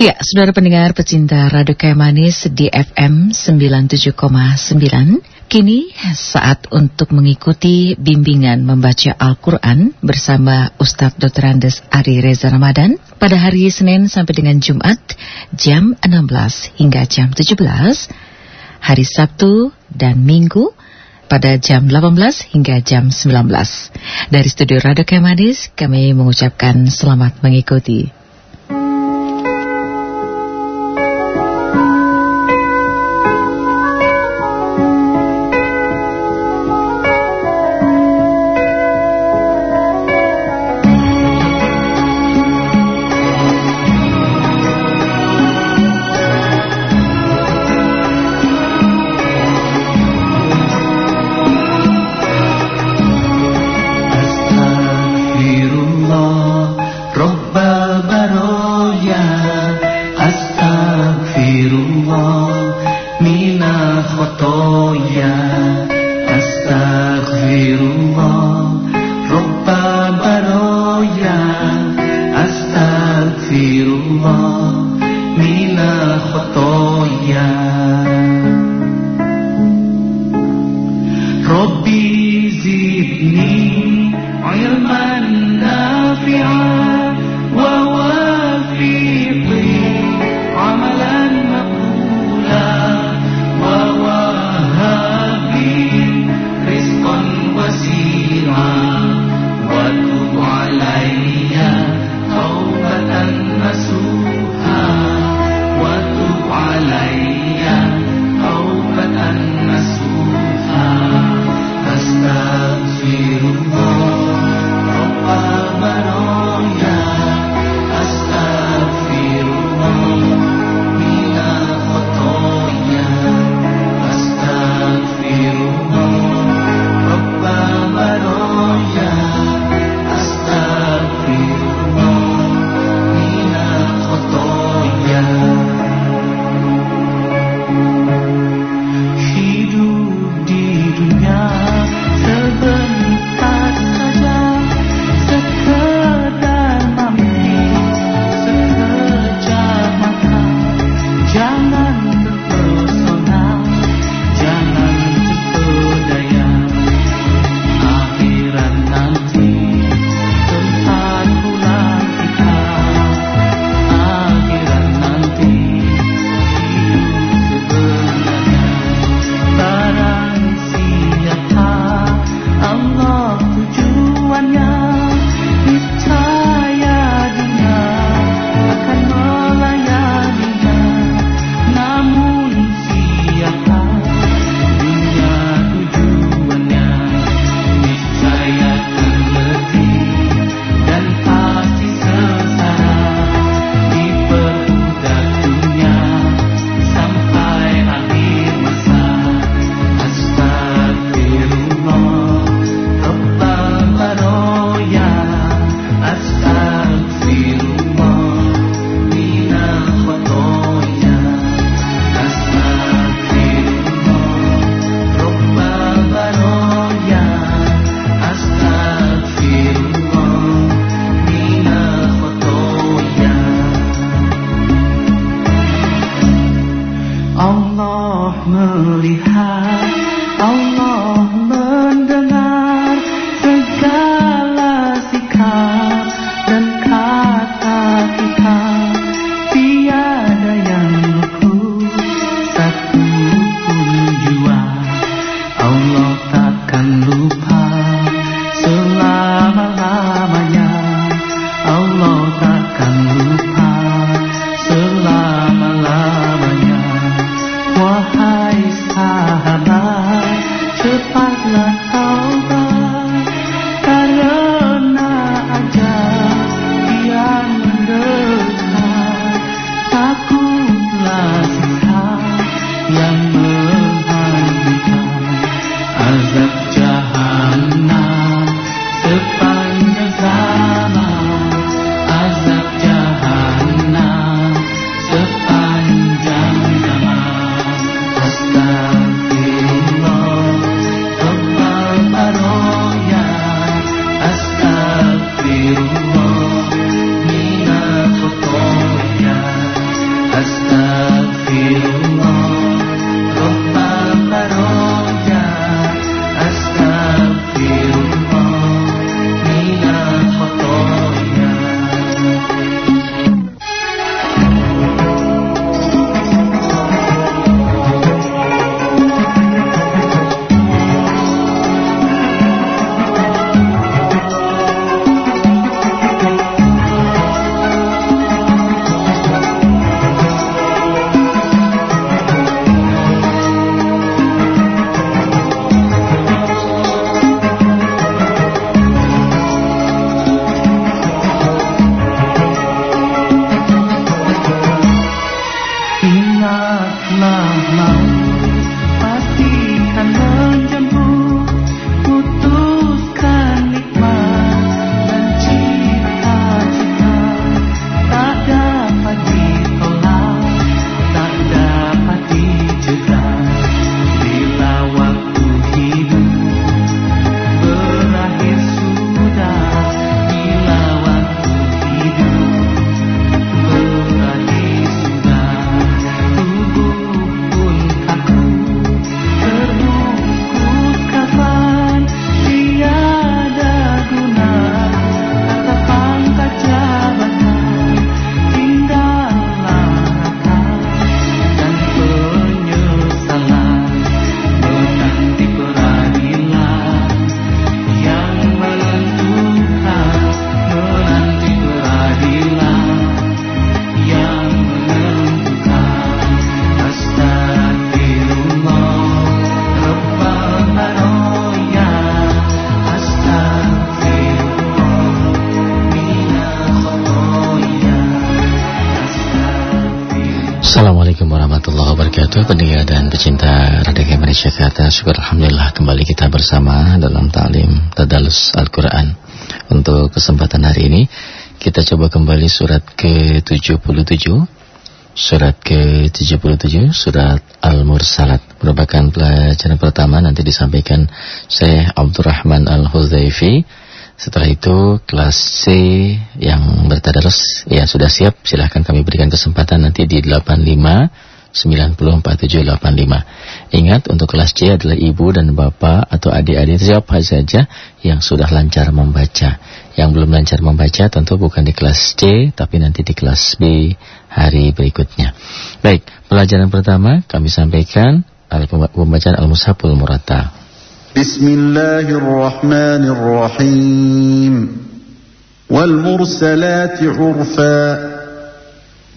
Ya, saudara pendengar pecinta Radio Kayu Manis di FM 97,9. Kini saat untuk mengikuti bimbingan membaca Al-Quran bersama Ustadz Dr. Andes Ari Reza Ramadan pada hari Senin sampai dengan Jumat jam 16 hingga jam 17, hari Sabtu dan Minggu pada jam 18 hingga jam 19. Dari studio Radio Kayu Manis, kami mengucapkan selamat mengikuti. Syukur Alhamdulillah kembali kita bersama dalam ta'lim Tadalus Al-Quran. Untuk kesempatan hari ini Kita coba kembali surat ke-77 Surat ke-77 Surat Al-Mursalat. Merupakan pelajaran pertama nanti disampaikan Syekh Abdurrahman Al-Huzaifi setelah itu kelas C yang bertadarus ya sudah siap. Silahkan kami berikan kesempatan nanti di 85 94785. Ingat untuk kelas C adalah ibu dan bapak atau adik-adik siapa saja yang sudah lancar membaca. Yang belum lancar membaca tentu bukan di kelas C tapi nanti di kelas B hari berikutnya. Baik, pelajaran pertama kami sampaikan al pembacaan Al-Mushaful Murata. Bismillahirrahmanirrahim. Wal mursalati 'urfa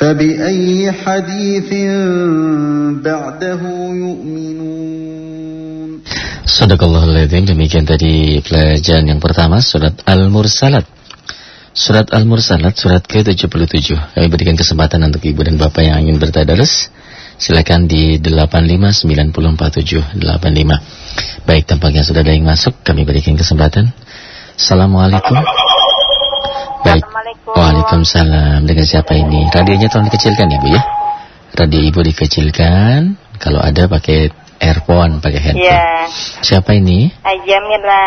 فبأي حديث بعده يؤمنون Sadaqallahul Adzim demikian tadi pelajaran yang pertama surat Al-Mursalat. Surat Al-Mursalat surat ke-77. Kami berikan kesempatan untuk ibu dan bapak yang ingin bertadarus. Silakan di 85 Baik, tampaknya sudah ada yang masuk. Kami berikan kesempatan. Assalamualaikum. Baik. Waalaikumsalam. Dengan siapa ini? Radionya tolong dikecilkan ibu ya. Radio ibu dikecilkan. Kalau ada pakai earphone, pakai handphone. Iya. Siapa ini? Haja Mila.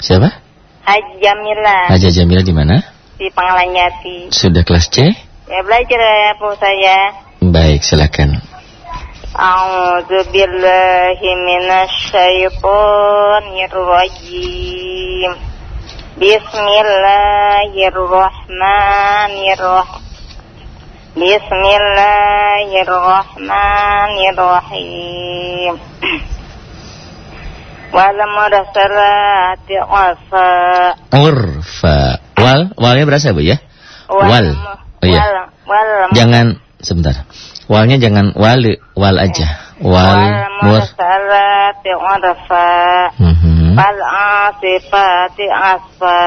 Siapa? Haja Mila. Haja Jamila di mana? Di Pangalanyati. Sudah kelas C? Ya belajar ya Bu saya. Baik, silakan. A'udzu billahi minasyaitonir rajim. Bismillahirrahmanirrahim. Bismillahirrahmanirrahim. Wal mursalati urfa. Urfa. Wal, walnya berasa Bu ya? Wal. Oh iya. Wal. Wal. Jangan sebentar. Walnya jangan wal, wal aja. Wal mur. mursalati urfa. Mhm. Fal asifati asfa.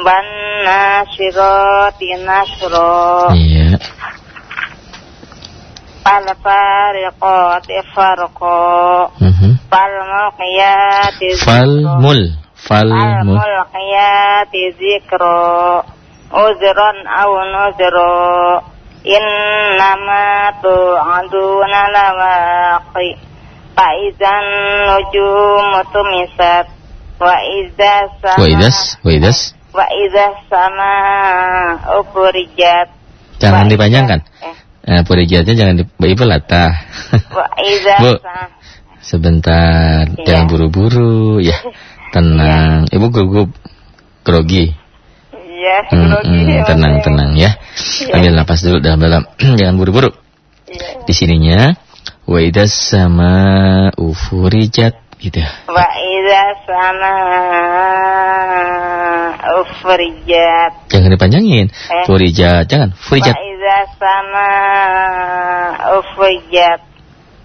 Wan nasyirati nasra. Iya. Fal fariqati farqa. Mhm. Fal mulqiyati Fal zikra. mul. Fal Fal mul. mulqiyati zikra. Uzran aw nuzra. Innama tu'aduna lawaqi. Faizan nujumu tumisat. Wa idza sama Wa idas, wa. Wa idza sama ufurijat. Jangan Wa dipanjangkan. eh, Eh, purijatnya jangan di Ibu latah. Wa idza Bu. Sebentar, Iya. jangan buru-buru ya. Tenang. Ibu gugup grogi. Iya, Hmm, grogi, hmm, Mas. tenang, tenang ya. Iya. Ambil napas dulu dalam-dalam. jangan buru-buru. Iya. Di sininya wa idas sama ufurijat gitu. Wa idza sama ufurijat. Jangan dipanjangin. Eh. Furijat, jangan. Furijat. Wa idza sama ufurijat.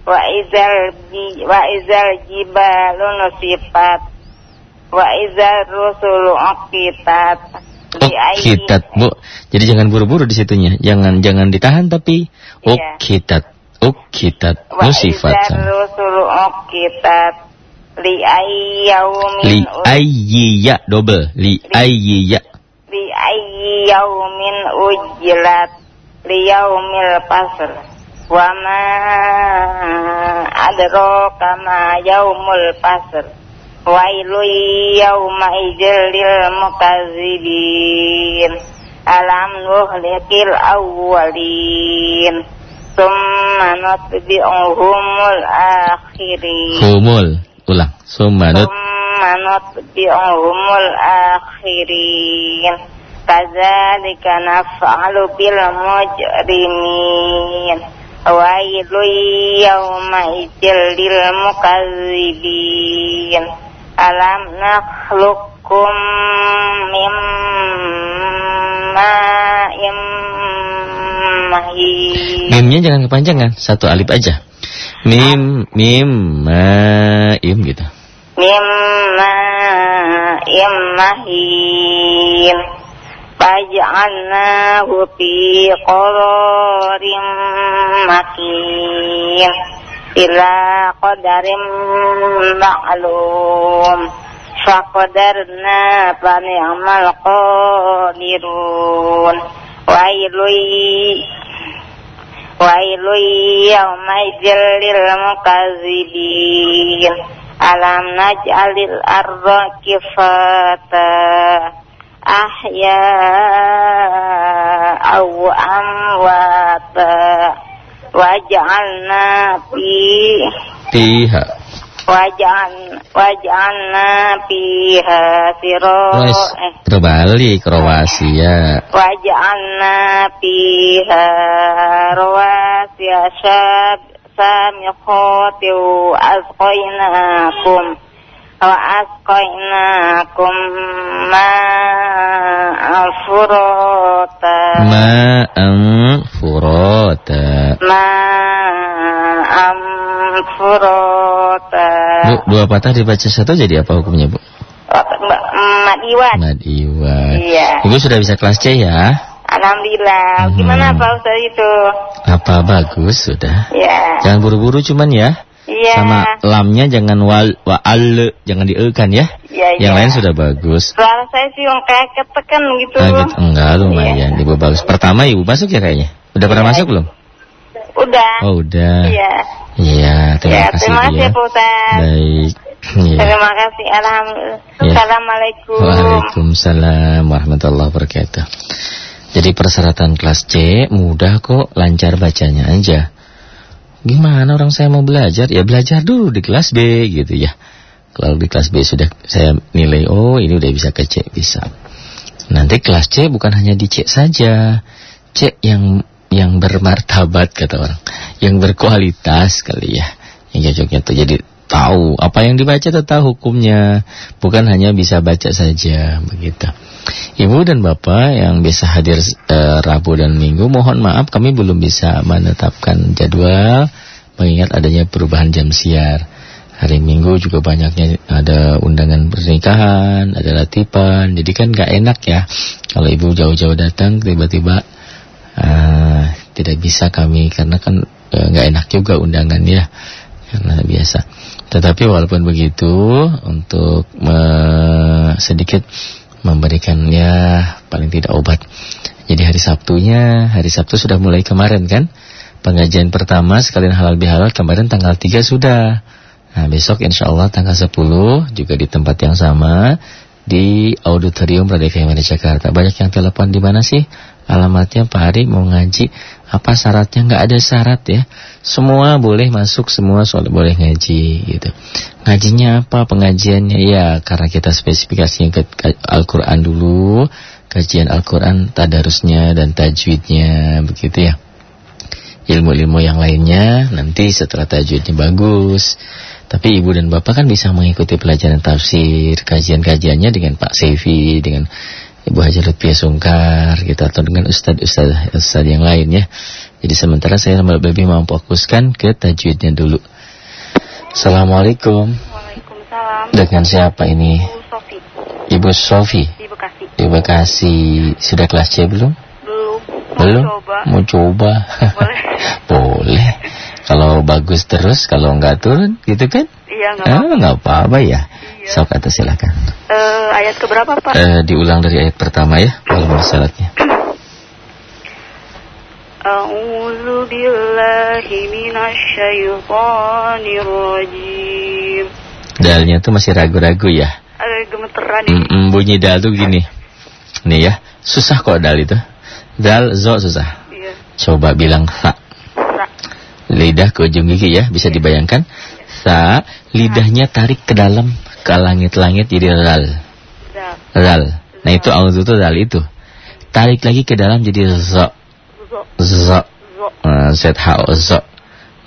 Wa idzal bi wa idzal jibalu nusifat. Wa idzal rusulu uqitat. Kitat, Bu. Jadi jangan buru-buru di situnya. Jangan jangan ditahan tapi Iya. Kitat. Oh, kitat. Wa Musifat. idzal rusulu uqitat. Li ayyaumin Li ayyiya double. Li ayyiya. Li ayyi yaumin ujilat Li yaumil pasr Wa ma adraka ma yaumul pasr Wailu yauma idzil lil mukazzibin Alam nuhlikil awwalin summa nutbi'uhumul akhirin humul. Ulang. Summa nut summa nutbi'uhumul akhirin kadzalika naf'alu bil mujrimin. Wailu yawma idzil lil mukazzibin. Alam nakhluqkum mim ma'in Bismillahirrahmanirrahim. Mimnya jangan kepanjangan, satu alif aja. Mim, mim, ma, im gitu. Mim, ma, im, mahim. Faj'alnahu fi qararin makin. Ila qadarim ma'lum. Faqadarna amal qadirun wailui wailui yaumaidil lil mukazzibin alam naj'alil arda kifata. Ahya aw amwata waj'alna fi Fiha. siro Wes, eh terbalik Kroasia. waj'alna fiha rawasiya syab samikhati wa asqainakum wa asqainakum ma'an furata Ma'am furota. ma'an furata Bu, dua patah dibaca satu jadi apa hukumnya, Bu? Mak Iwan Madiwan. Iya. Ibu sudah bisa kelas C ya? Alhamdulillah Hmm. Gimana Pak Ustaz itu Apa bagus sudah? Ya Jangan buru-buru cuman ya. Iya Sama lamnya jangan wal wa al jangan diekan ya. Iya Yang iya. lain sudah bagus. Suara saya sih yang kayak ketekan gitu Ah, gitu. Enggak lumayan, Ibu bagus. Pertama Ibu masuk ya kayaknya. Udah pernah Iya. masuk belum? Udah Oh, udah. Iya Iya, terima Ya kasih terima Bu kasih ya. Ustaz Baik. Iya. Terima kasih Alhamdulillah Iya. Assalamualaikum Waalaikumsalam warahmatullahi wabarakatuh. Jadi persyaratan kelas C mudah kok, lancar bacanya aja. Gimana orang saya mau belajar? Ya belajar dulu di kelas B gitu ya. Kalau di kelas B sudah saya nilai, oh ini udah bisa ke C, bisa. Nanti kelas C bukan hanya di C saja. C yang yang bermartabat kata orang. Yang berkualitas kali ya. Yang cocoknya tuh jadi tahu apa yang dibaca tahu hukumnya. Bukan hanya bisa baca saja begitu. Ibu dan Bapak yang biasa hadir eh, Rabu dan Minggu mohon maaf kami belum bisa menetapkan jadwal mengingat adanya perubahan jam siar. Hari Minggu juga banyaknya ada undangan pernikahan, ada latipan, jadi kan gak enak ya kalau ibu jauh-jauh datang tiba-tiba ah, tidak bisa kami karena kan eh, nggak enak juga undangan ya karena biasa. Tetapi walaupun begitu untuk me- sedikit memberikan ya paling tidak obat. Jadi hari Sabtunya, hari Sabtu sudah mulai kemarin kan? Pengajian pertama sekalian halal bihalal kemarin tanggal 3 sudah. Nah besok insya Allah tanggal 10 juga di tempat yang sama di auditorium Radio KMR Jakarta. Banyak yang telepon di mana sih? Alamatnya Pak Hari mau ngaji. Apa syaratnya? Nggak ada syarat ya. Semua boleh masuk, semua soal boleh ngaji gitu. Ngajinya apa? Pengajiannya ya karena kita spesifikasinya ke Al-Quran dulu. Kajian Al-Quran tadarusnya dan tajwidnya begitu ya ilmu-ilmu yang lainnya nanti setelah tajwidnya bagus. Tapi ibu dan bapak kan bisa mengikuti pelajaran tafsir, kajian-kajiannya dengan Pak Sevi, dengan Ibu Haji Lutfia Sungkar, gitu, atau dengan ustadz-ustadz ustadz yang lain ya. Jadi sementara saya lebih memfokuskan ke tajwidnya dulu. Assalamualaikum. Waalaikumsalam Dengan siapa ini? Bu Sofi Ibu Sofi. di Bekasi Di Bekasi. Sudah kelas C belum? Belum Mau Belum? coba Mau coba? Boleh. Boleh. Kalau bagus terus, kalau nggak turun, gitu kan? Iya nggak Eh, apa-apa nggak apa-apa ya. Iya. Sok atau silakan. Eh, Ayat keberapa Pak? Eh, diulang dari ayat pertama ya, minasyaitonir rajim. Dalnya tuh masih ragu-ragu ya. Ada gemeteran ini. Mm-mm, bunyi dal tuh gini. Nih ya, susah kok dal itu. Dal, zo susah. Iya. Coba bilang. Sa. Lidah ke ujung gigi ya, bisa dibayangkan. Sa, lidahnya tarik ke dalam, ke langit-langit jadi ral. Za. Ral. Nah itu auzu tuh dal itu. Tarik lagi ke dalam jadi zo. Zo. Zo. Zo. Uh, Z H O zo.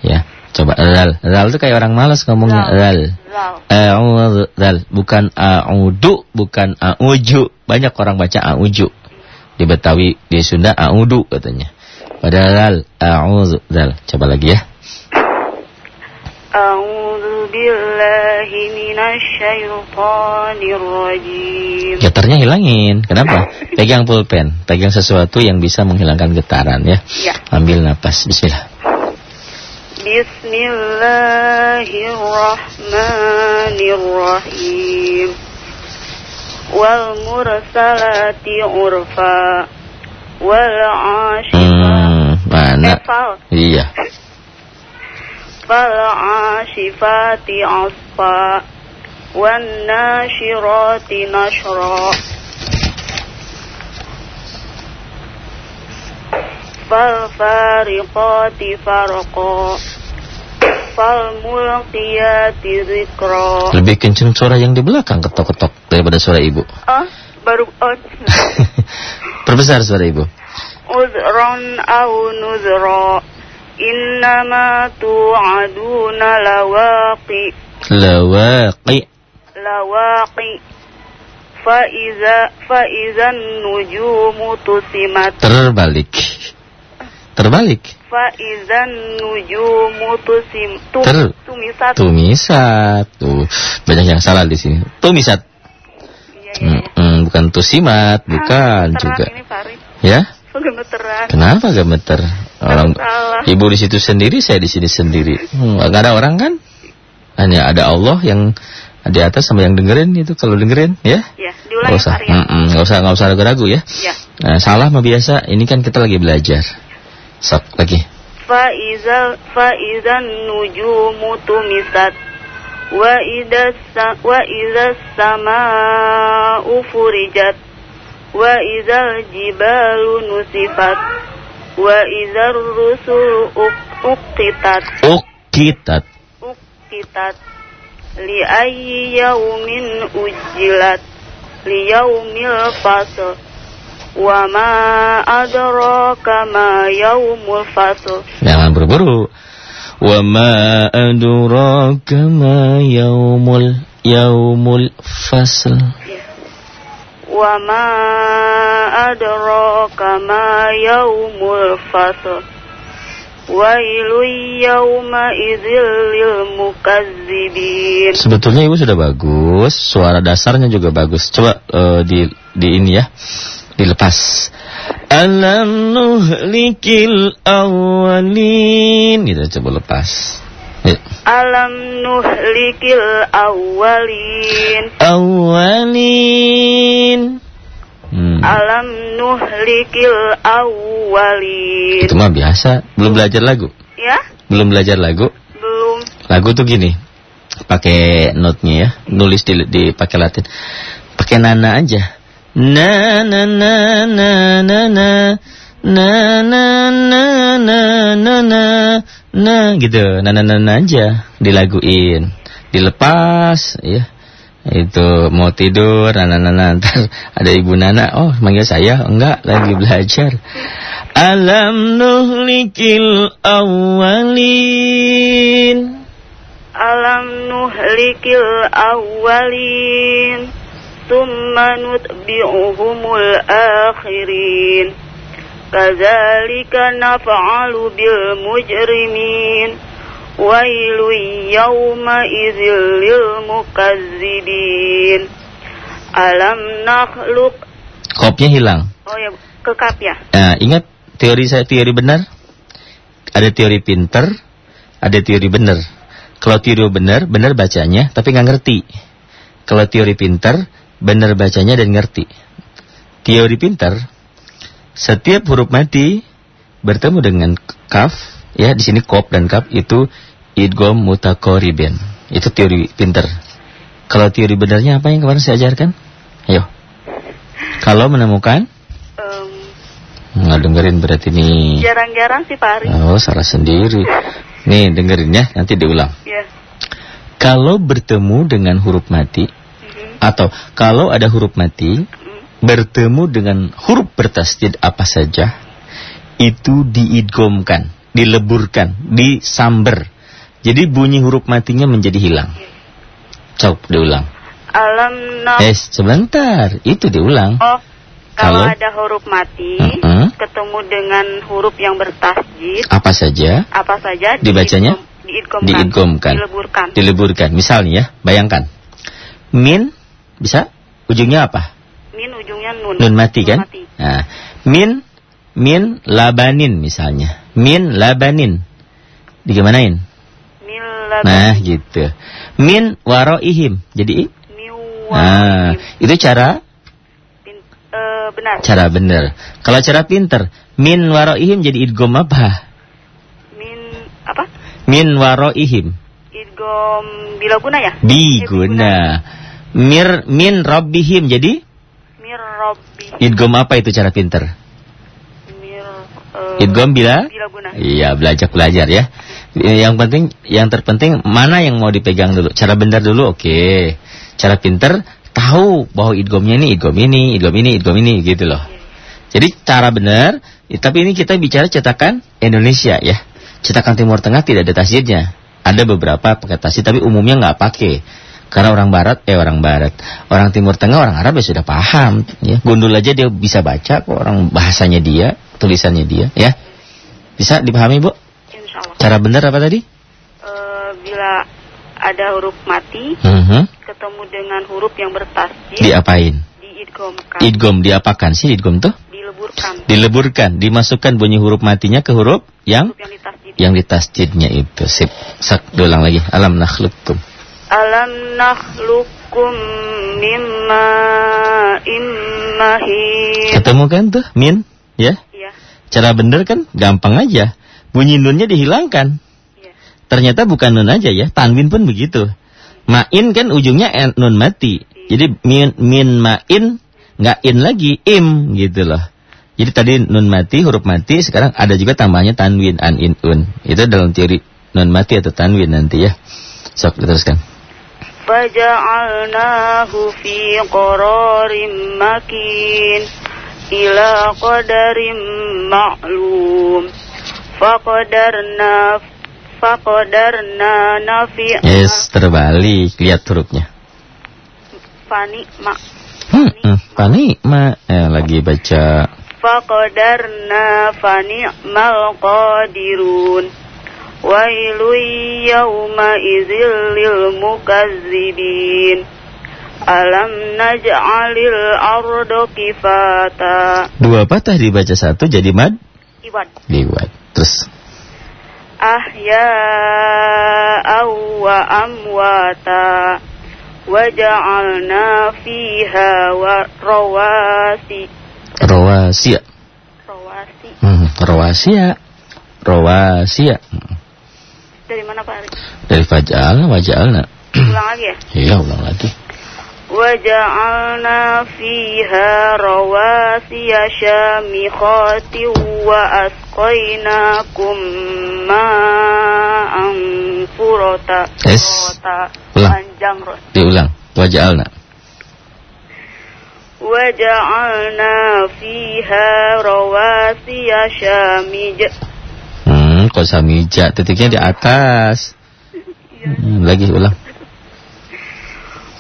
Ya, coba ral. Ral itu kayak orang malas ngomongnya ral. A'udzu ral, bukan a'udu, bukan a'uju. Banyak orang baca a'uju. Di Betawi, di Sunda a'udu katanya. Padahal a'udzu ral. Coba lagi ya. A'udzu billahi minasyaitonir rajim. Getarnya hilangin. Kenapa? Pegang pulpen, pegang sesuatu yang bisa menghilangkan getaran ya. Iya. Ambil napas. Bismillah. Bismillahirrahmanirrahim. Wal mursalati urfa. Wal ashifati Hmm, mana? Eh. Iya. فالعاصفات عصفا والناشرات نشرا فالفارقات فرقا Lebih kenceng suara yang di belakang ketok-ketok daripada suara ibu. Oh, baru oh. Perbesar suara ibu. Uzron au nuzra. إنما توعدون لواقي لواقي لواقي فإذا فإذا النجوم تسمت. terbalik terbalik فإذا النجوم تسم Ter tumisat tumisat tuh banyak yang salah di sini. Tumisat. Ya. Mm -mm, bukan tusimat bukan juga. ini, ya? Gemeteran. Kenapa gemeter? Orang Salah. ibu di situ sendiri, saya di sini sendiri. Hmm, gak ada orang kan? Hanya ada Allah yang di atas sama yang dengerin itu kalau dengerin ya. Ya, Gak diulang ya, usah, Farid. Mm-mm, nggak usah, nggak usah ragu-ragu ya. Ya. Nah, salah mah biasa. Ini kan kita lagi belajar. Sok lagi. Faiza faizan nujumu tumisat wa idza wa idza samaa'u furijat wa izal jibalu nusifat. Wa izar rusul uqitat uqitat uqitat li ayyi yaumin ujilat. Li yaumil fasl. Wa ma adraka ma yaumul fasl. Jangan buru-buru. Wa ma adraka ma yaumul yaumul fasl. Iya ma yaumul fasl wailu yauma idzil lil mukazzibin Sebetulnya ibu sudah bagus, suara dasarnya juga bagus. Coba eh, di di ini ya, dilepas. Alam nuhlikil awalin, gitu coba lepas. Ya. alam nuhlikil awwalin Awalin. Hmm. alam nuhlikil awwalin Itu mah biasa. Belum belajar lagu. ya Belum belajar lagu. belum Lagu tuh gini. Pakai notnya ya. Nulis di, di pakai Latin. Pakai nana aja. Na na na na na na na na na na na na na gitu. Na na na na aja dilaguin. Dilepas ya. Itu mau tidur, nana nana ntar ada ibu nana, oh manggil saya, enggak lagi belajar. Alam nuhlikil awalin. alam nuhlikil awwalin thumma nutbi'uhumul akhirin mujrimin wailu yawma idzil lil mukazzibin alam nakhluq Kopnya hilang. oh ya kekap ya Nah, ingat teori saya teori benar? Ada teori pinter, ada teori benar. Kalau teori benar, benar bacanya, tapi nggak ngerti. Kalau teori pinter, benar bacanya dan ngerti. Teori pinter, setiap huruf mati bertemu dengan kaf, ya di sini kop dan kaf itu idgom mutakoriben. Itu teori pinter. Kalau teori benarnya apa yang kemarin saya ajarkan? Ayo. Kalau menemukan Em, Nggak dengerin berarti nih. jarang-jarang sih Pak Ari Oh, salah sendiri. Nih, dengerin ya, nanti diulang. ya Kalau bertemu dengan huruf mati, Mhm. atau kalau ada huruf mati. Bertemu dengan huruf bertasdid apa saja, itu diidgomkan, dileburkan, disamber. Jadi bunyi huruf matinya menjadi hilang. Coba diulang. alam nak Eh, sebentar, itu diulang. Oh, kalau Kalau- ada huruf mati Mm-mm. ketemu dengan huruf yang bertasjid, Apa saja apa saja Dibacanya? diidgom- diidgomkan, diidgomkan. dileburkan. Dileburkan. Misalnya ya, bayangkan. Min bisa ujungnya apa? Min ujungnya nun. Nun mati kan? mati. Nah, min min labanin misalnya. Min labanin. digimanain? Min ladun. Nah, gitu. Min waroihim. Jadi Min Nah, itu cara Pin- eh, benar. cara bener. Kalau cara pinter, min waroihim jadi idgom apa? Min apa? Min waroihim. Idgom bila guna ya? Biguna. Mir min rabbihim jadi. Idgom apa itu cara pinter? Eh, Idgom bila bila guna. Iya, belajar belajar ya. Yang penting, yang terpenting mana yang mau dipegang dulu. Cara benar dulu, oke. Cara pinter tahu bahwa idgomnya ini idgom ini, idgom ini, idgom ini gitu loh. Jadi cara benar, ya, tapi ini kita bicara cetakan Indonesia ya. Cetakan Timur Tengah tidak ada tasjidnya. Ada beberapa pakai tasjid tapi umumnya nggak pakai. Karena orang Barat, eh orang Barat, orang Timur Tengah, orang Arab ya sudah paham. Ya. Gundul aja dia bisa baca kok orang bahasanya dia, tulisannya dia, ya. Bisa dipahami bu? Insya Allah. Cara benar apa tadi? Eh, bila ada huruf mati Mhm. ketemu dengan huruf yang bertasjid Diapain? diidgomkan, Idgom diapakan sih idgom tuh? dileburkan. Dileburkan, dimasukkan bunyi huruf matinya ke huruf yang Huruf yang ditasjid. yang ditasjidnya itu. Sip. Sak, diulang lagi. Alam nakhlukum. Alam nakhlukum mimma immahin. Ketemu kan tuh min, ya? Iya, Cara bener kan gampang aja. Bunyi nunnya dihilangkan. iya. Ternyata bukan nun aja ya, tanwin pun begitu. Main kan ujungnya en- nun mati. Jadi min min main nggak in lagi im gitu loh. Jadi tadi nun mati huruf mati sekarang ada juga tambahnya tanwin an in un. Itu dalam teori nun mati atau tanwin nanti ya. Sok diteruskan. Faja'alnahu fi qararim makin ila qadarim ma'lum. Faqadarna faqadarna nafi Yes, terbalik. Lihat hurufnya. fani ma Hmm, hmm, panik ma eh, lagi baca. faqadarna fani mal qadirun. Wailu yawma idzil lil mukazzibin. Alam naj'alil arda kifata. Dua patah dibaca satu jadi mad Iwan. dibuat. Terus أحياء وأمواتا وجعلنا فيها رواسي rawasia. رواسي Hmm, rawasia. Rawasia. Hmm. dari mana Pak Ari? Dari fajal, wajalna. Ulang lagi ya Iya, ulang lagi. وجعلنا فيها رواسي شامخات وأسقيناكم ماء فرطا Yes. فرطا. Ulang. panjang Ros. Diulang. Wajalna. وجعلنا فيها رواسي شامج Hmm, kok samija titiknya di atas. Hmm, lagi ulang.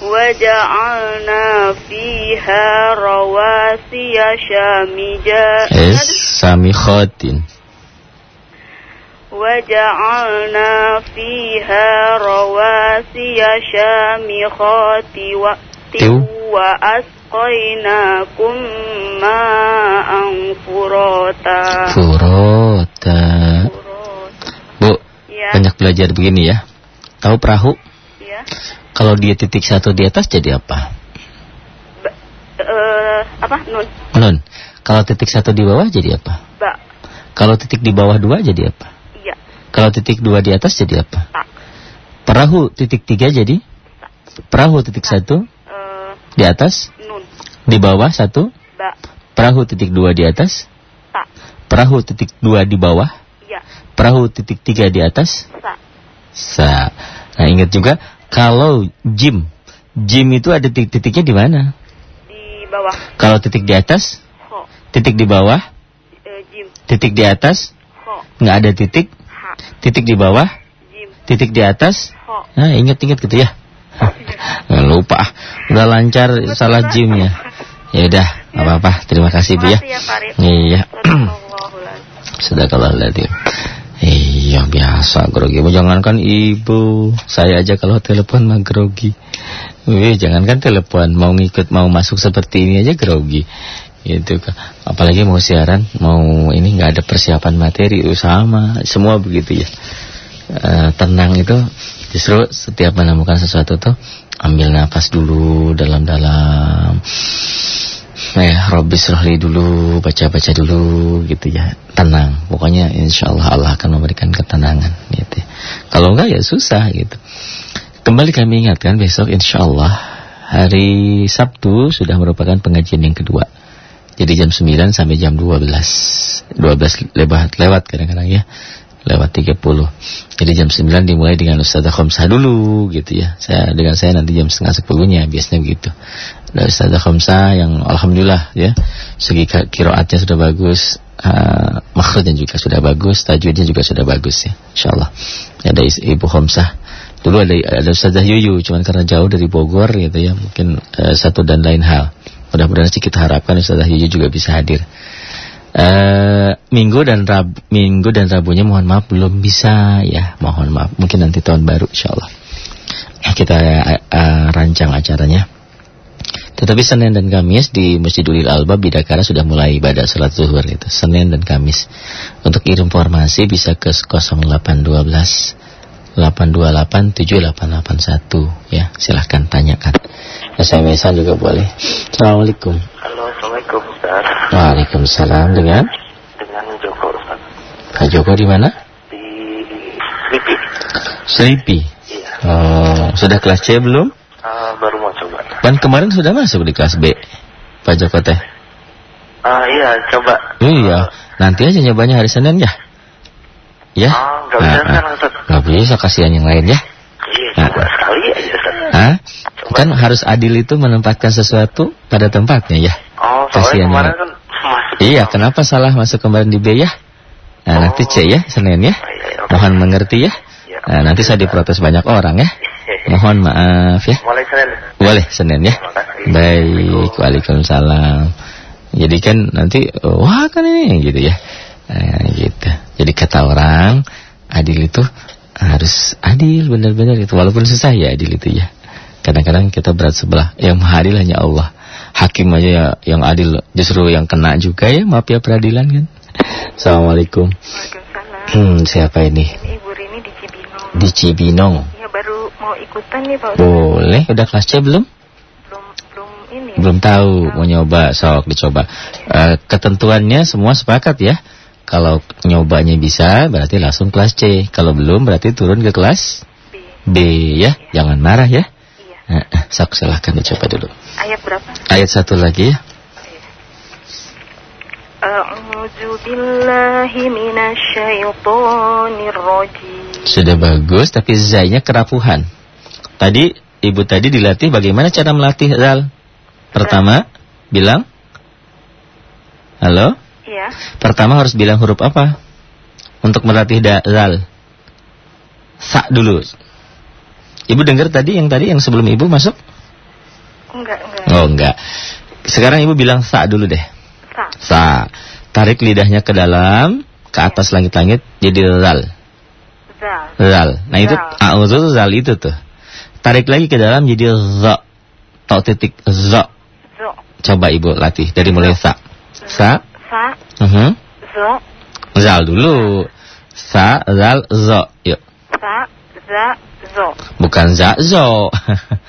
وجعلنا فيها رواسي شامجا Es samikhatin. وجعلنا فيها رواسي شامخات و... Tiw. وأسقيناكم ماء فراتا Furota. Ya, banyak belajar begini ya. Tahu perahu? ya. Kalau dia titik satu di atas jadi apa? Ba, eh, apa? Nun. Nun. Kalau titik satu di bawah jadi apa? Ba. Kalau titik di bawah dua jadi apa? Iya. Kalau titik dua di atas jadi apa? Tak. Perahu titik tiga jadi? Perahu titik satu Eh, di atas? nun. Di bawah satu? Ba. Perahu titik dua di atas? Tak. Perahu titik dua di bawah? Perahu titik tiga di atas? Sa. Sa. Nah ingat juga kalau jim, jim itu ada titik-titiknya di mana? Di bawah. Kalau titik di atas, Ho. titik di bawah, Eh, jim. titik di atas, Ho. nggak ada titik, Ha. titik di bawah, Jim. titik di atas. Ho. Nah ingat-ingat gitu ya. Nggak lupa, ah. udah lancar salah jimnya. Ya udah, apa-apa. Terima kasih bu ya. Ya. Iya. Sudah kalau Iya biasa grogi. Jangankan ibu, saya aja kalau telepon mah grogi. Wih, jangankan telepon, mau ngikut mau masuk seperti ini aja grogi. Kan. Apalagi mau siaran, mau ini nggak ada persiapan materi, sama, semua begitu ya. eh, tenang itu justru setiap menemukan sesuatu tuh ambil nafas dulu dalam-dalam. Ya, Robbis rohli dulu, baca-baca dulu gitu ya. Tenang. Pokoknya insya Allah Allah akan memberikan ketenangan gitu. ya. Kalau enggak ya susah gitu. Kembali kami ingatkan besok insya Allah hari Sabtu sudah merupakan pengajian yang kedua. Jadi jam 9 sampai jam 12. 12 lewat lewat kadang-kadang ya. Lewat 30. Jadi jam 9 dimulai dengan Ustazah Khomsah dulu gitu ya. Saya dengan saya nanti jam setengah 10-nya biasanya begitu. Ada Ustazah Khomsah yang alhamdulillah ya. Segi kiroatnya sudah bagus. Uh, makhrajnya juga sudah bagus, tajwidnya juga sudah bagus ya. Insyaallah. Ada is- Ibu Khomsah. Dulu ada ada Ustazah Yuyu, cuman karena jauh dari Bogor gitu ya, mungkin eh, satu dan lain hal. Mudah-mudahan sih kita harapkan Ustazah Yuyu juga bisa hadir. Eh minggu dan Rab Minggu dan Rabunya mohon maaf belum bisa ya, mohon maaf. Mungkin nanti tahun baru insyaallah. Kita eh, eh, rancang acaranya. Tetapi Senin dan Kamis di Masjidul Albab Bidakara sudah mulai ibadah salat zuhur itu. Senin dan Kamis. Untuk informasi bisa ke 0812 828 7881 ya. Silahkan tanyakan. SMS-an juga boleh. Assalamualaikum. Halo, Assalamualaikum Ustaz. Waalaikumsalam dengan Dengan Joko Ustaz. Pak Joko di mana? Di Slipi. Sleepy. Iya. Oh, sudah kelas C belum? Ah, baru mau coba. Kan kemarin sudah masuk di kelas B. Pak Joko teh. Ah, iya, coba. Iya, nanti aja nyobanya hari Senin ya. Ya. Ah, nggak bisa Nah, ah. Bisa kasihan yang lain ya. Iya, Ah. coba sekali aja Ustaz. Hah? Kan harus adil itu menempatkan sesuatu pada tempatnya ya. Oh, Kasihan kemarin kan masuk. Iya, kenapa salah masuk kemarin di B ya? Nah, nanti C ya, Senin ya. Oh, iya, iya. Mohon mengerti ya. Iya. Nah, nanti saya diprotes banyak orang ya. Mohon maaf ya. Mulai Senin. Boleh Senin ya. Baik, Waalaikumsalam. Jadi kan nanti wah kan ini gitu ya. Nah, gitu. Jadi kata orang adil itu harus adil benar-benar itu walaupun susah ya adil itu ya. Kadang-kadang kita berat sebelah. Yang maha adil hanya Allah. Hakim aja ya, yang adil justru yang kena juga ya maaf ya peradilan kan. Assalamualaikum. Waalaikumsalam. Hmm, siapa ini? Ini Ibu Rini di Cibinong. Di Cibinong. Ya mau ikutan nih Pak Ustaz. Boleh, udah kelas C belum? Belum belum ini. Belum tahu, mau nyoba, sok dicoba. Eh, ketentuannya semua sepakat ya. Kalau nyobanya bisa, berarti langsung kelas C. Kalau belum, berarti turun ke kelas B. B ya. Jangan marah ya. Iya. Eh, eh, sok silahkan dicoba dulu. Ayat berapa? Ayat satu lagi ya. A'udzu billahi minasyaitonir rajim. Sudah bagus, tapi zainya kerapuhan. Tadi, ibu tadi dilatih bagaimana cara melatih zal. Pertama, bilang. Halo? Iya. Pertama harus bilang huruf apa? Untuk melatih da zal. Sa dulu. Ibu dengar tadi yang tadi yang sebelum ibu masuk? Enggak, enggak. Oh enggak. Sekarang ibu bilang sa dulu deh. Sa. Sa. Tarik lidahnya ke dalam, ke atas langit-langit jadi zal. Zal. Zal. Nah itu Zal. a'udzu tuh zal itu tuh. Tarik lagi ke dalam jadi za. Tok titik za. Zo. Coba ibu latih dari mulai sa. Sa. Sa. Mhm. Zo. Zal dulu. Sa, zal, zo. Yuk. Sa. Za. Zo. Bukan za, zo.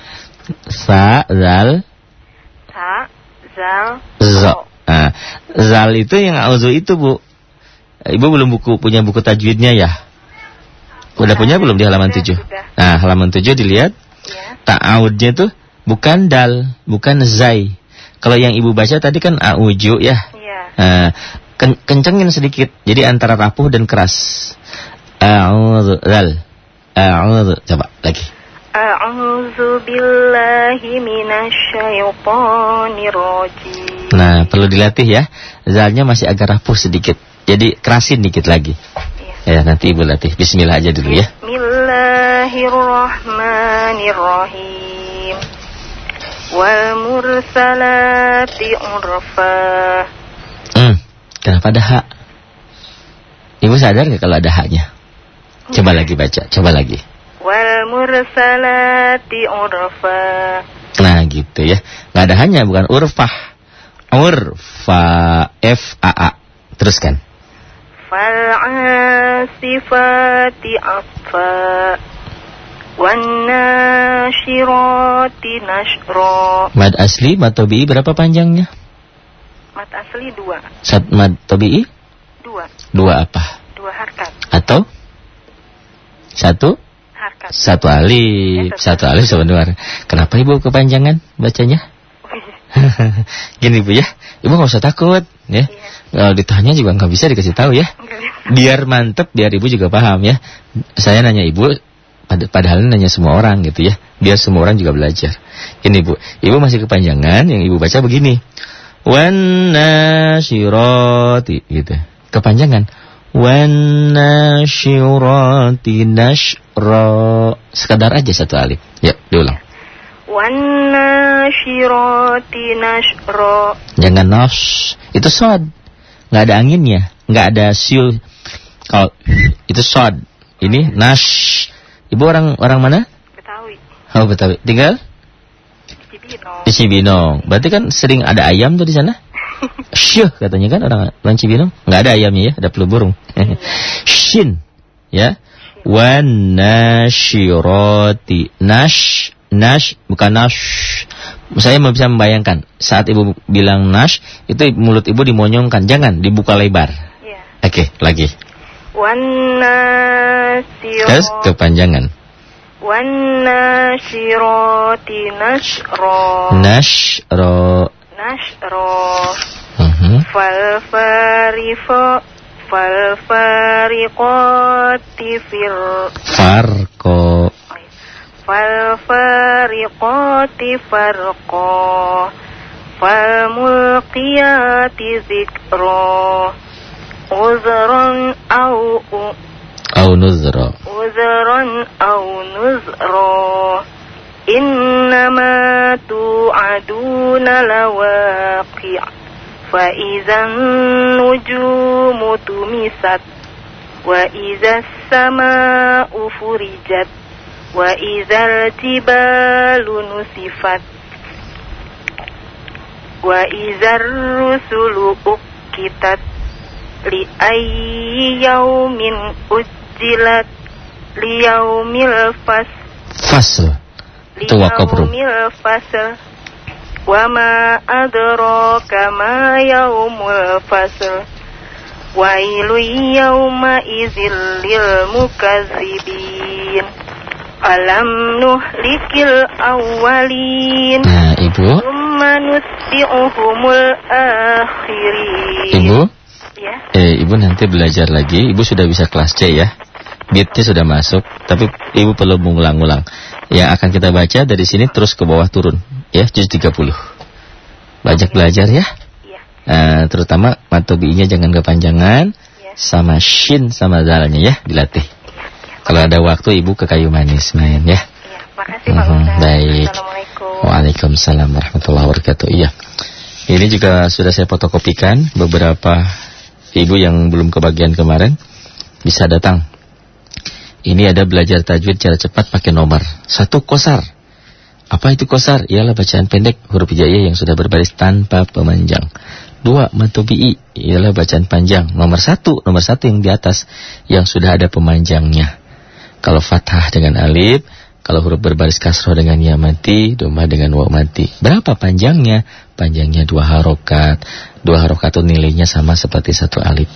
Sa, zal, Sa. Zal. zo. Nah, zal itu yang auzu itu, Bu. Ibu belum buku punya buku tajwidnya ya? Udah punya belum di halaman Sudah, 7? sudah. Nah, halaman 7 dilihat. Ya. Ta'awudnya tuh bukan dal, bukan zai. Kalau yang ibu baca tadi kan auju ya. Iya. Nah, ken- kencengin sedikit. Jadi antara rapuh dan keras. A'udzu zal. A'udzu. Coba lagi. A'udzu billahi minasyaitonir rajim. Nah, perlu dilatih ya. Zalnya masih agak rapuh sedikit. Jadi kerasin dikit lagi. Ya, nanti ibu latih. Bismillah aja dulu ya. Bismillahirrahmanirrahim. Wal mursalati urfa. Hmm, kenapa ada hak? Ibu sadar nggak kalau ada haknya? Coba lagi baca, coba lagi. Wal mursalati urfa. Nah gitu ya. Nggak ada hanya, bukan urfah. Urfa, F-A-A. Teruskan. Fal asifati asfa. urfa wan nashirati nashra Mad asli, mad tobi'i berapa panjangnya? mat asli dua Sat mad tobi'i dua dua apa? dua harkat Atau satu? harkat Satu alif, Ya, satu alif sebenarnya. Kenapa ibu kepanjangan bacanya? Gini bu ya, ibu nggak usah takut ya. Kalau ditanya juga nggak bisa dikasih tahu ya. Biar mantep, biar ibu juga paham ya. Saya nanya ibu, pad- padahal nanya semua orang gitu ya. Biar semua orang juga belajar. Gini bu, ibu masih kepanjangan, yang ibu baca begini. Wan nasyirati gitu. Kepanjangan. Wan nasyirati nashra. Sekadar aja satu alif. Ya, diulang. wan nashirati nashra Jangan nos. Itu sod. Nggak ada anginnya. Nggak ada siul. Kalau itu sod. Ini nash. Ibu orang orang mana? Betawi Oh Betawi. Tinggal Cibinong di Cibinong. Berarti kan sering ada ayam tuh di sana? Syuh katanya kan orang orang Cibinong. Nggak ada ayamnya ya, ada flu burung. Shin. Ya. Wan nasyirati. Nash. Nash bukan nash. Saya bisa membayangkan saat ibu bilang nash itu mulut ibu dimonyongkan, jangan dibuka lebar. ya Oke, lagi. wan Terus kepanjangan. wan nashirati nashra Nashro. nashra Mhm. fal farifa fal fariqati fir Farko. fal fariqati farqa fal mulqiyati zikra uzran au Au nuzro. uzran au nuzra إنما توعدون لواقع فإذا النجوم تمست وإذا السماء فرجت wa izal jibalu nusifat. Wa idzar rusulu ukitat. Li ayyi yaumin ujilat li yaumil fas. Fasl. Itu yaumil fasl wa ma adraka ma yaumul fasl wailu yauma izil lil mukazibin Alam Nuh likil awalin Nah ibu. Summa akhirin. Ibu? Ya. Eh, Ibu nanti belajar lagi. Ibu sudah bisa kelas C ya. Beatnya sudah masuk Tapi ibu perlu mengulang-ulang. Yang akan kita baca dari sini terus ke bawah turun. Ya juz 30 Banyak belajar ya, ya. Uh, Terutama matobi'nya jangan kepanjangan ya. Sama shin sama dalnya ya dilatih. Kalau ada waktu Ibu ke kayu manis main ya. ya makasih Pak Mhm, Ustaz baik. Assalamualaikum Waalaikumsalam warahmatullahi wabarakatuh. Iya. Ini juga sudah saya fotokopikan beberapa ibu yang belum kebagian kemarin bisa datang. Ini ada belajar tajwid cara cepat pakai nomor. Satu kosar. Apa itu kosar? Ialah bacaan pendek huruf hijaiyah yang sudah berbaris tanpa pemanjang. Dua, matobi'i ialah bacaan panjang. Nomor satu, nomor satu yang di atas yang sudah ada pemanjangnya. Kalau fathah dengan alif, kalau huruf berbaris kasroh dengan ya mati, domah dengan waw mati. Berapa panjangnya? Panjangnya dua harokat. Dua harokat itu nilainya sama seperti satu alif.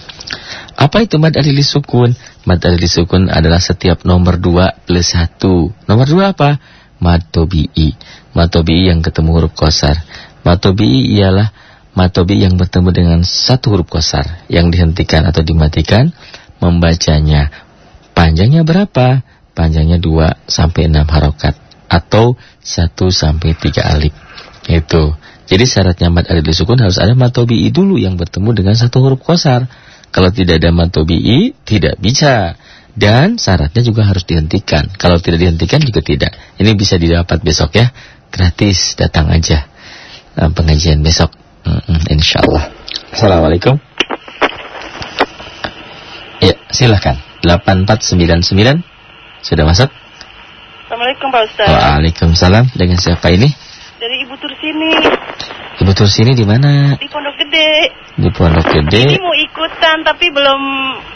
Apa itu mad alili sukun? Mad alili sukun adalah setiap nomor dua plus satu. Nomor dua apa? Mad tobi'i. Mad tobi'i yang ketemu huruf kosar. Mad tobi'i ialah mad tobi'i yang bertemu dengan satu huruf kosar. Yang dihentikan atau dimatikan, membacanya. Panjangnya berapa? Panjangnya 2 sampai 6 harokat atau 1 sampai 3 alif. Itu. Jadi syaratnya mad alif sukun harus ada mad tobi'i dulu yang bertemu dengan satu huruf kosar. Kalau tidak ada mad tobi'i tidak bisa. Dan syaratnya juga harus dihentikan. Kalau tidak dihentikan juga tidak. Ini bisa didapat besok ya. Gratis, datang aja. Eh, pengajian besok. Mm -mm, insya Allah. Assalamualaikum. Ya, silahkan. 8499 sudah masuk? Assalamualaikum Pak Ustaz Waalaikumsalam. Dengan siapa ini? dari Ibu Tursini Ibu Tursini di mana? di Pondok Gede Di Pondok ini Gede. mau ikutan tapi belum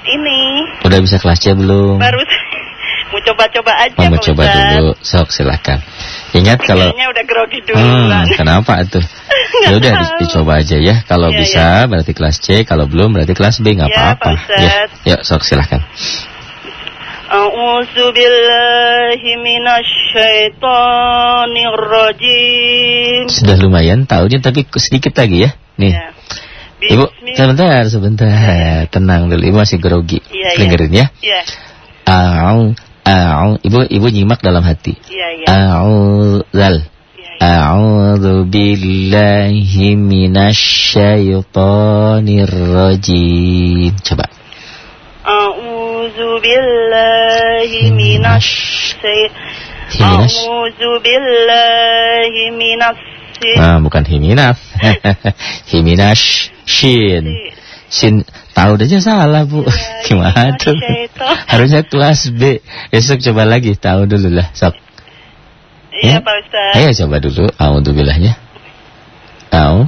ini Udah bisa kelas C belum? baru Mau coba-coba aja mau coba dulu. Sok silakan. Ingat kalau Kayaknya udah grogi Hmm, duluan. kenapa tuh? Ya udah di- dicoba aja ya. Kalau Iya, bisa berarti kelas C, kalau belum berarti kelas B nggak Iya, apa-apa. Ustadz. Ya, yuk sok silahkan. A'udzu billahi minasyaitonir rajim. Sudah lumayan tahunya tapi sedikit lagi ya. Nih. Ya. Ibu, sebentar, sebentar. Tenang dulu, Ibu masih grogi. Iya. Dengerin ya. Iya, A'u, a'u. Ibu, Ibu nyimak dalam hati. iya, iya. A'udzal. Iya, iya. A'udzu billahi minasyaitonir rajim. Coba. A'udzu billahi minasy Minas. A'udzu billahi minasy Nah, bukan himinas. Himinas shin. Shin tahu aja salah, Bu. Gimana tuh? Harusnya kelas B. Besok coba lagi, tahu dulu lah, sok. Iya, Ya? Pak Ustaz. Ayo coba dulu, audzubillahnya. Au.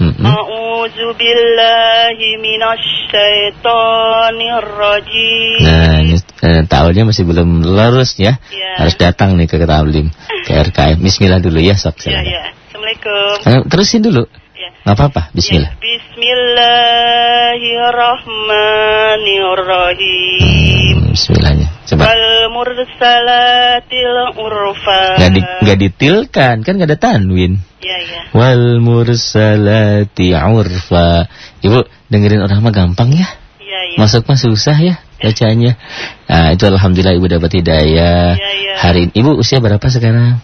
Mm-mm. A'udzu billahi minasyaitonir rajim. Nah, ini eh, tahunnya masih belum lurus ya. Iya. Harus datang nih ke Tablim, ke RKM. Bismillah dulu ya, sok. Iya, silakan. iya. Assalamualaikum. Eh, terusin dulu. Iya. Nggak apa-apa, bismillah. Ya, Bismillahirrahmanirrahim. Hmm, bismillahnya. Coba. Wal mursalatil urfa. Nggak di, nggak ditilkan, kan nggak ada tanwin. Iya, iya. Wal mursalati urfa. Ibu, dengerin orang mah gampang ya. Iya, iya. Masuk mah susah ya bacanya. Nah, itu alhamdulillah Ibu dapat hidayah. Iya, iya. Hari ini Ibu usia berapa sekarang?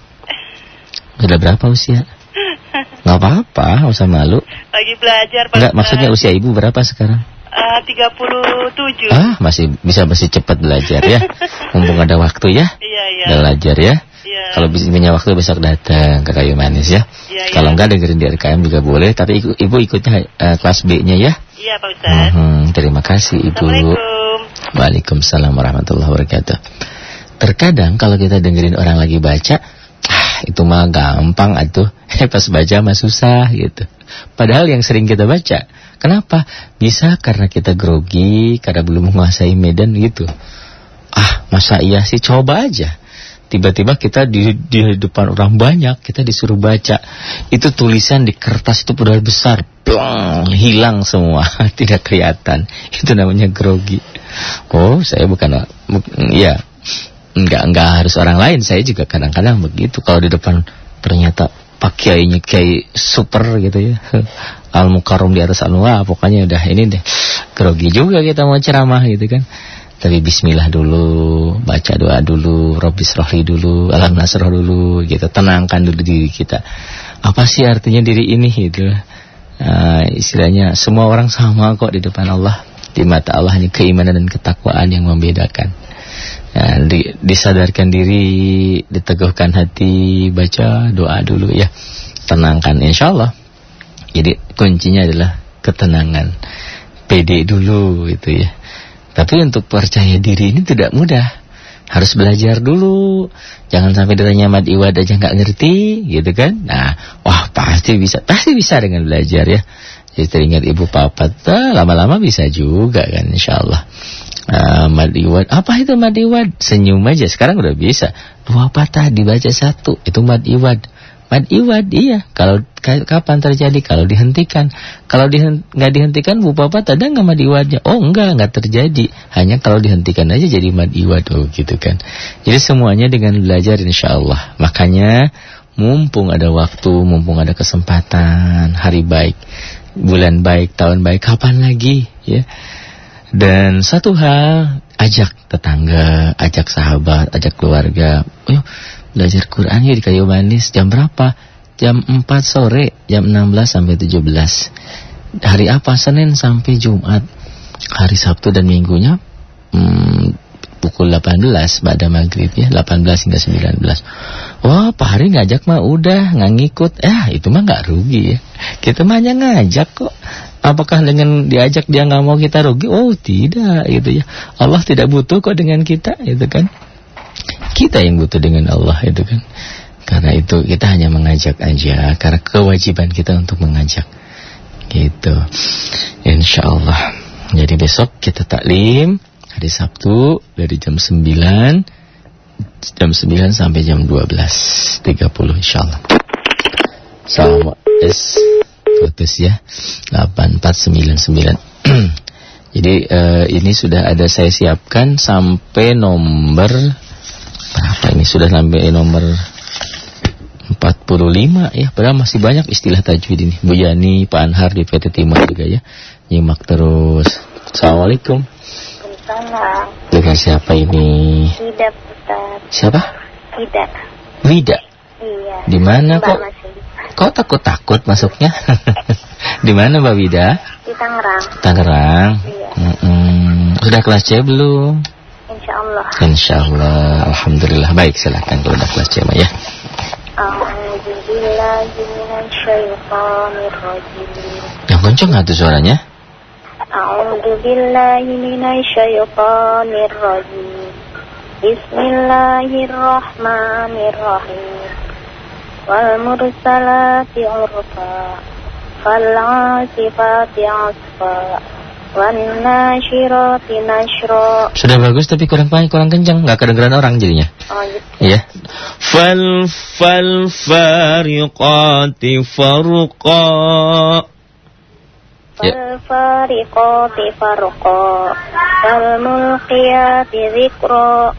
Sudah berapa usia? Nggak apa-apa, nggak usah malu. Lagi belajar Pak Enggak, maksudnya usia Ibu berapa sekarang? Eh, 37. Ah, masih bisa masih cepat belajar ya. Mumpung ada waktu ya. Iya, iya. Belajar ya. Iya. Kalau bisa punya waktu besok datang ke Kayu Manis ya. Iya, iya. Kalau enggak dengerin di RKM juga boleh, tapi ibu, ibu ikutnya eh, kelas B-nya ya. Iya, Pak Ustaz. Mhm, terima kasih Ibu. Assalamualaikum. Waalaikumsalam warahmatullahi wabarakatuh. Terkadang kalau kita dengerin orang lagi baca, itu mah gampang atuh. Pas baca mah susah gitu. Padahal yang sering kita baca, kenapa? Bisa karena kita grogi, karena belum menguasai medan gitu. Ah, masa iya sih coba aja. Tiba-tiba kita di, di depan orang banyak, kita disuruh baca. Itu tulisan di kertas itu padahal besar, plong, hilang semua, tidak kelihatan. Itu namanya grogi. Oh, saya bukan, bu- ya, enggak enggak harus orang lain. Saya juga kadang-kadang begitu. Kalau di depan ternyata pak kiainya kiai super gitu ya, al mukarram di atas anwa, pokoknya udah ini deh, grogi juga kita mau ceramah gitu kan. Tapi bismillah dulu, baca doa dulu, Rabbis rohli dulu, alam nasroh dulu, gitu. Tenangkan dulu diri kita. Apa sih artinya diri ini gitu. Ah, istilahnya semua orang sama kok di depan Allah. Di mata Allah ini keimanan dan ketakwaan yang membedakan. Nah, di- disadarkan diri, diteguhkan hati, baca doa dulu ya. Tenangkan insya Allah. Jadi kuncinya adalah ketenangan. Pede dulu itu ya. Tapi untuk percaya diri ini tidak mudah. Harus belajar dulu. Jangan sampai ditanya mad iwad aja nggak ngerti, gitu kan? Nah, wah pasti bisa, pasti bisa dengan belajar ya. Jadi teringat ibu papat, lama-lama bisa juga kan, insya Allah. Ah, mad iwad, apa itu mad iwad? Senyum aja, sekarang udah bisa. Dua patah dibaca satu, itu mad iwad. Mad iwad, iya. Kalau ka- kapan terjadi? Kalau dihentikan. Kalau dihen- nggak dihentikan, Bu Bapak ada nggak mad iwadnya? Oh enggak, nggak terjadi. Hanya kalau dihentikan aja jadi mad iwad. Oh gitu kan. Jadi semuanya dengan belajar insya Allah. Makanya mumpung ada waktu, mumpung ada kesempatan, hari baik, bulan baik, tahun baik, kapan lagi? Ya. Dan satu hal, ajak tetangga, ajak sahabat, ajak keluarga. Ayo belajar Quran yuk di kayu manis. Jam berapa? Jam 4 sore, jam 16 sampai 17. Hari apa? Senin sampai Jumat. Hari Sabtu dan Minggunya hmm, pukul 18 pada maghrib ya, 18 hingga 19. Wah, Pak Hari ngajak mah udah, nggak ngikut. Ya, itu mah nggak rugi ya. Kita mah hanya ngajak kok. Apakah dengan diajak dia nggak mau kita rugi? Oh, tidak gitu ya. Allah tidak butuh kok dengan kita, itu kan. Kita yang butuh dengan Allah itu kan. Karena itu kita hanya mengajak aja karena kewajiban kita untuk mengajak. Gitu. Insya Allah. Jadi besok kita taklim hari Sabtu dari jam 9 jam 9 sampai jam 12.30 insyaallah. Salam S putus ya 8499. Jadi eh, ini sudah ada saya siapkan sampai nomor berapa ini sudah sampai nomor 45 ya. Padahal masih banyak istilah tajwid ini. Bu Yani, Pak Anhar di PT Timur juga ya. Nyimak terus. Assalamualaikum. Salam. Dengan siapa ini? Tidak, Ustaz. Siapa? Tidak. Wida. Iya. Di mana kok? Kok takut-takut masuknya? di mana Mbak Wida? di Tangerang. Tangerang. Iya. Mm-mm. Sudah kelas C belum? Insya Allah. Insya Allah, Alhamdulillah Baik, silahkan kalau udah kelas C Mbak ya rajim. Yang kenceng nggak tuh suaranya? A'udzu billahi minasyaitonir rajim. Bismillahirrahmanirrahim. Wal mursalati urfa. Fal 'asifati 'asfa. Wan nasyirati nashra. Sudah bagus tapi kurang kurang kencang Nggak kedengeran orang jadinya Oh gitu. Iya Fal fal fariqati farqa. فالفارقات فرقا فالملقيات ذكرا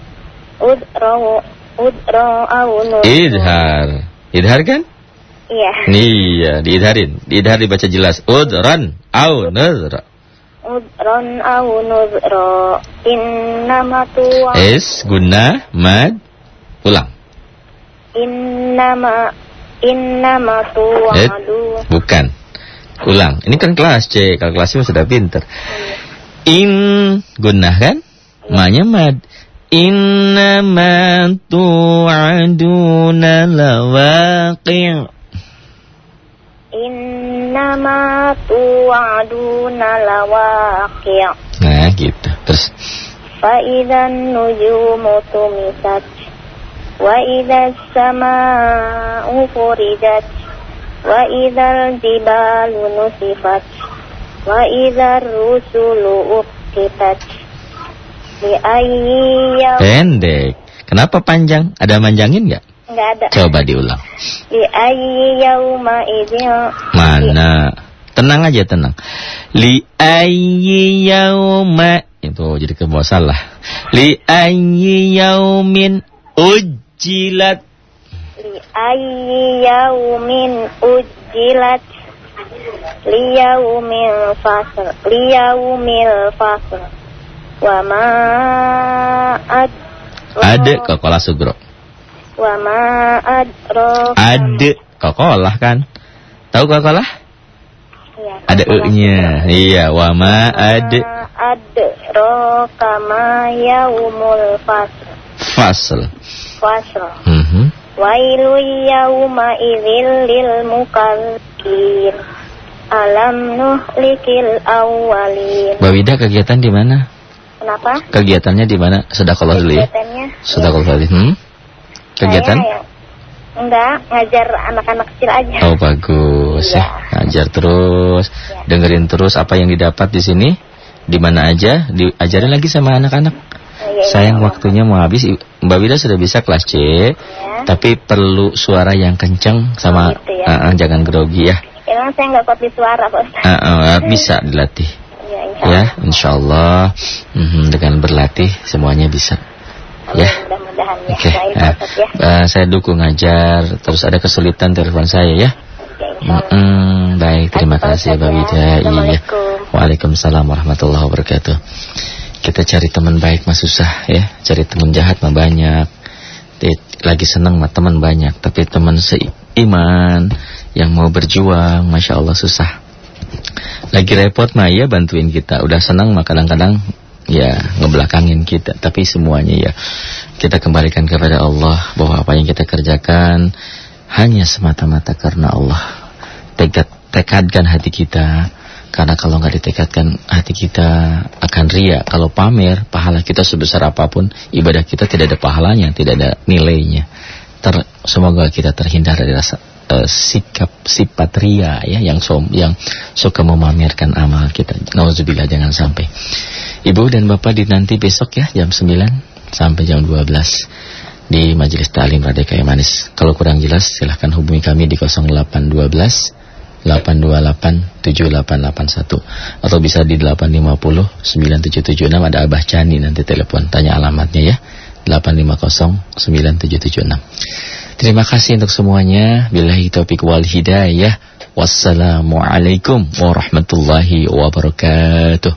أدرا أدرا أو نذرا Idhar Idhar kan? Iya Iya, diidharin Diidhar dibaca jelas Udran Au nazra أدرا أو نذرا إنما توعد Es, guna, mad Ulang إنما إنما توعدون Bukan Ulang. Ini kan kelas C. Kalau kelas C sudah pinter. In gunnah kan? Manya mad. Innama tu'aduna lawaqi' Innama tu'aduna lawaqi' Nah gitu. Terus. Fa'idan nujumu tumisat. Wa idha sama'u furidat. وإذا الجبال نسفت وإذا الرسل أقتت لأي يوم Pendek Kenapa panjang? Ada manjangin nggak? nggak ada Coba diulang لأي يومئذ Mana? Tenang aja tenang. Li ayyi yauma itu jadi ke bawah salah. Li ayyi yaumin ujilat. لأي يوم أجلت ليوم الفصل ليوم الفصل وما أدرى Ade kokolah sugro. وما أدراك Ade kokolah kan? Tahu kokolah? Iya, Ada kokolah. e-nya. Iya, wama ade Ma أدراك ما يوم الفصل fasl. Wailu yawma idzil lil. Alam nuhlikil awwalin. Mbak Wida kegiatan di mana? Kenapa? Kegiatannya di mana? Sedekah dulu ya. Kegiatannya. Sedekah dulu. Hmm? Kegiatan? Ya, enggak, ngajar anak-anak kecil aja. Oh, bagus ya. ya. Ngajar terus, ya. dengerin terus apa yang didapat di sini, di mana aja, diajarin lagi sama anak-anak. Oh, iya, iya. Sayang waktunya mau habis. Mbak Wida sudah bisa kelas C, Ya. tapi perlu suara yang kenceng sama Oh, gitu ya. Ah, jangan grogi ya. Emang saya nggak kuat di suara, Pak Ustaz. Ah, ah, bisa dilatih. Ya, insya Ya, Allah. insya Allah Mhm, dengan berlatih semuanya bisa. Ya. Mudah-mudahan ya. Oke, Pak Ustaz, ya. saya dukung ngajar. Terus ada kesulitan telepon saya ya. Ya, Allah. Mm-mm, baik, terima kasih Mbak ya. Wida. Iya. Waalaikumsalam warahmatullahi wabarakatuh. Kita cari teman baik mah susah ya. Cari teman jahat mah banyak. Lagi senang mah teman banyak, tapi teman seiman yang mau berjuang, masya Allah susah. Lagi repot mah ya bantuin kita. Udah senang mah kadang-kadang ya ngebelakangin kita. Tapi semuanya ya kita kembalikan kepada Allah bahwa apa yang kita kerjakan hanya semata-mata karena Allah. Tegad, tekadkan hati kita. Karena kalau nggak ditekadkan hati kita akan ria. Kalau pamer, pahala kita sebesar apa pun, ibadah kita tidak ada pahalanya, tidak ada nilainya. Ter, semoga kita terhindar dari rasa eh, sikap sifat ria ya yang som, yang suka memamerkan amal kita. Nauzubillah jangan sampai. Ibu dan Bapak dinanti besok ya jam 9 sampai jam 12. di Majelis Ta'lim Radika yang Manis. Kalau kurang jelas silahkan hubungi kami di 0812 828 7881 atau bisa di 850 9776 ada Abah Cani nanti telepon tanya alamatnya ya. 850 9776 Terima kasih untuk semuanya. Billahi taufik wal hidayah. Wassalamualaikum warahmatullahi wabarakatuh